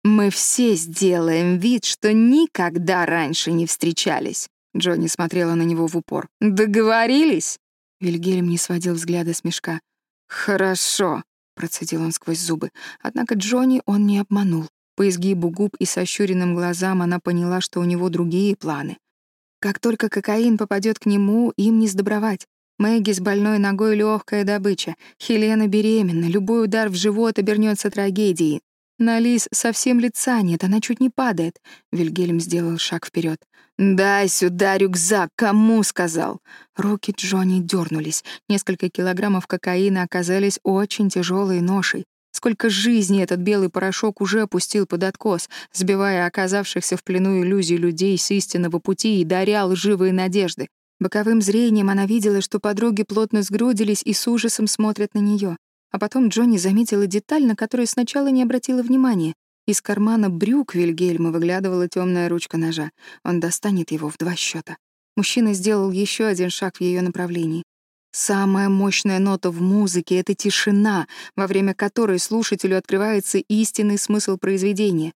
[SPEAKER 1] тебе отдам, и ты сразу уберешься отсюда, не причинив нам вреда. Мы все сделаем вид, что никогда раньше не встречались». Джонни смотрела на него в упор. «Договорились?» Вильгельм не сводил взгляда с мешка. «Хорошо», — процедил он сквозь зубы. Однако Джонни он не обманул. По изгибу губ и сощуренным глазам она поняла, что у него другие планы. Как только кокаин попадет к нему, им не сдобровать. Мэгги с больной ногой легкая добыча. Хелена беременна, любой удар в живот обернется трагедией. На Лиз совсем лица нет, она чуть не падает. Вильгельм сделал шаг вперед. «Дай сюда рюкзак, кому сказал?» Руки Джонни дернулись. Несколько килограммов кокаина оказались очень тяжелой ношей. Сколько жизней этот белый порошок уже опустил под откос, сбивая оказавшихся в плену иллюзий людей с истинного пути и даря лживые надежды. Боковым зрением она видела, что подруги плотно сгрудились и с ужасом смотрят на нее. А потом Джонни заметила деталь, на которую сначала не обратила внимания. Из кармана брюк Вильгельма выглядывала темная ручка ножа. Он достанет его в два счета. Мужчина сделал еще один шаг в ее направлении. Самая мощная нота в музыке — это тишина, во время которой слушателю открывается истинный смысл произведения.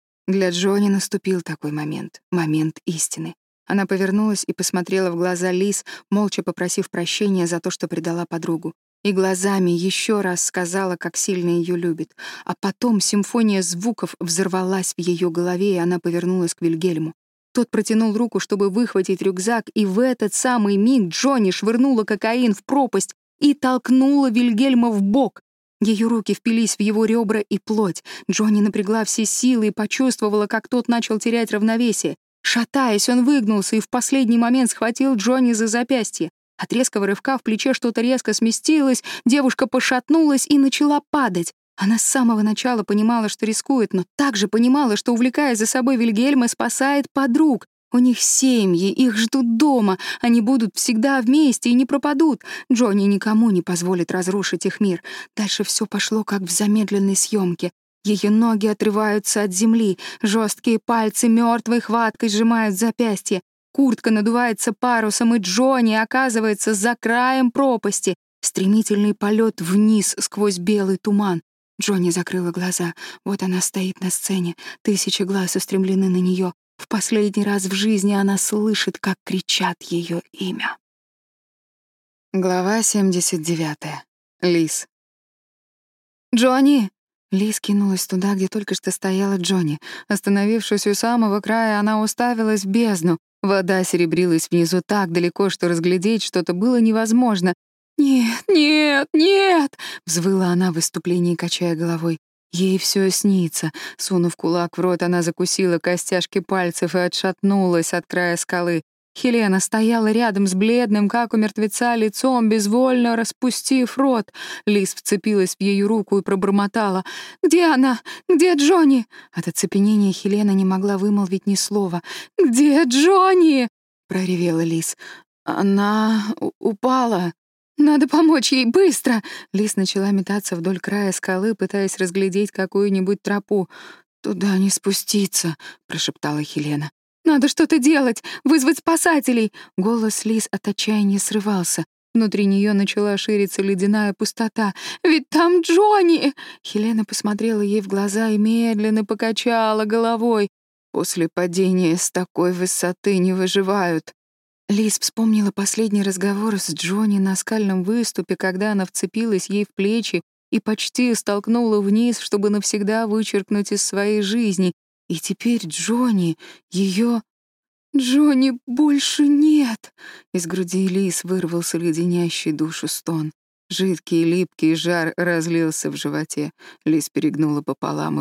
[SPEAKER 1] Для Джонни наступил такой момент, момент истины. Она повернулась и посмотрела в глаза Лиз, молча попросив прощения за то, что предала подругу. И глазами еще раз сказала, как сильно ее любит. А потом симфония звуков взорвалась в ее голове, и она повернулась к Вильгельму. Тот протянул руку, чтобы выхватить рюкзак, и в этот самый миг Джонни швырнула кокаин в пропасть и толкнула Вильгельма в бок. Ее руки впились в его ребра и плоть. Джонни напрягла все силы и почувствовала, как тот начал терять равновесие. Шатаясь, он выгнулся и в последний момент схватил Джонни за запястье. От резкого рывка в плече что-то резко сместилось, девушка пошатнулась и начала падать. Она с самого начала понимала, что рискует, но также понимала, что, увлекая за собой Вильгельма, спасает подруг. У них семьи, их ждут дома, они будут всегда вместе и не пропадут. Джонни никому не позволит разрушить их мир. Дальше все пошло как в замедленной съемке. Ее ноги отрываются от земли, жесткие пальцы мертвой хваткой сжимают запястье. Куртка надувается парусом, и Джонни оказывается за краем пропасти. Стремительный полет вниз сквозь белый туман. Джонни закрыла глаза. Вот она стоит на сцене. Тысячи глаз устремлены на нее. В последний раз в жизни она слышит, как кричат ее имя. Глава 79. Лис. «Джонни!» Лис кинулась туда, где только что стояла Джонни. Остановившись у самого края, она уставилась в бездну. Вода серебрилась внизу так далеко, что разглядеть что-то было невозможно. «Нет, нет, нет!» — взвыла она в выступлении, качая головой. Ей все снится. Сунув кулак в рот, она закусила костяшки пальцев и отшатнулась от края скалы. Хелена стояла рядом с бледным, как у мертвеца, лицом, безвольно распустив рот. Лис вцепилась в ее руку и пробормотала. «Где она? Где Джонни?» От оцепенения Хелена не могла вымолвить ни слова. «Где Джонни?» — проревела Лис. «Она упала». «Надо помочь ей, быстро!» Лис начала метаться вдоль края скалы, пытаясь разглядеть какую-нибудь тропу. «Туда не спуститься», — прошептала Хелена. «Надо что-то делать! Вызвать спасателей!» Голос Лис от отчаяния срывался. Внутри нее начала шириться ледяная пустота. «Ведь там Джонни!» Хелена посмотрела ей в глаза и медленно покачала головой. «После падения с такой высоты не выживают». Лис вспомнила последний разговор с Джонни на скальном выступе, когда она вцепилась ей в плечи и почти столкнула вниз, чтобы навсегда вычеркнуть из своей жизни. И теперь Джонни, ее... Джонни больше нет! Из груди Лис вырвался леденящий душу стон. Жидкий липкий жар разлился в животе. Лис перегнула пополам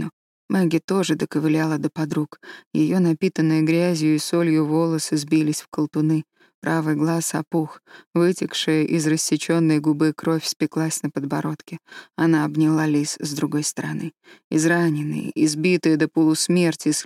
[SPEAKER 1] и вырвала желчью. Раздавленная и сломленная, она скорчилась, медленно вдыхая и выдыхая воздух через рот. Слезы застилали глаза. Хелена подошла к ней и положила руку на спину. Мэгги тоже доковыляла до подруг. Ее напитанные грязью и солью волосы сбились в колтуны. Правый глаз опух, вытекшая из рассечённой губы кровь спеклась на подбородке. Она обняла Лис с другой стороны. Израненные, избитые до полусмерти, с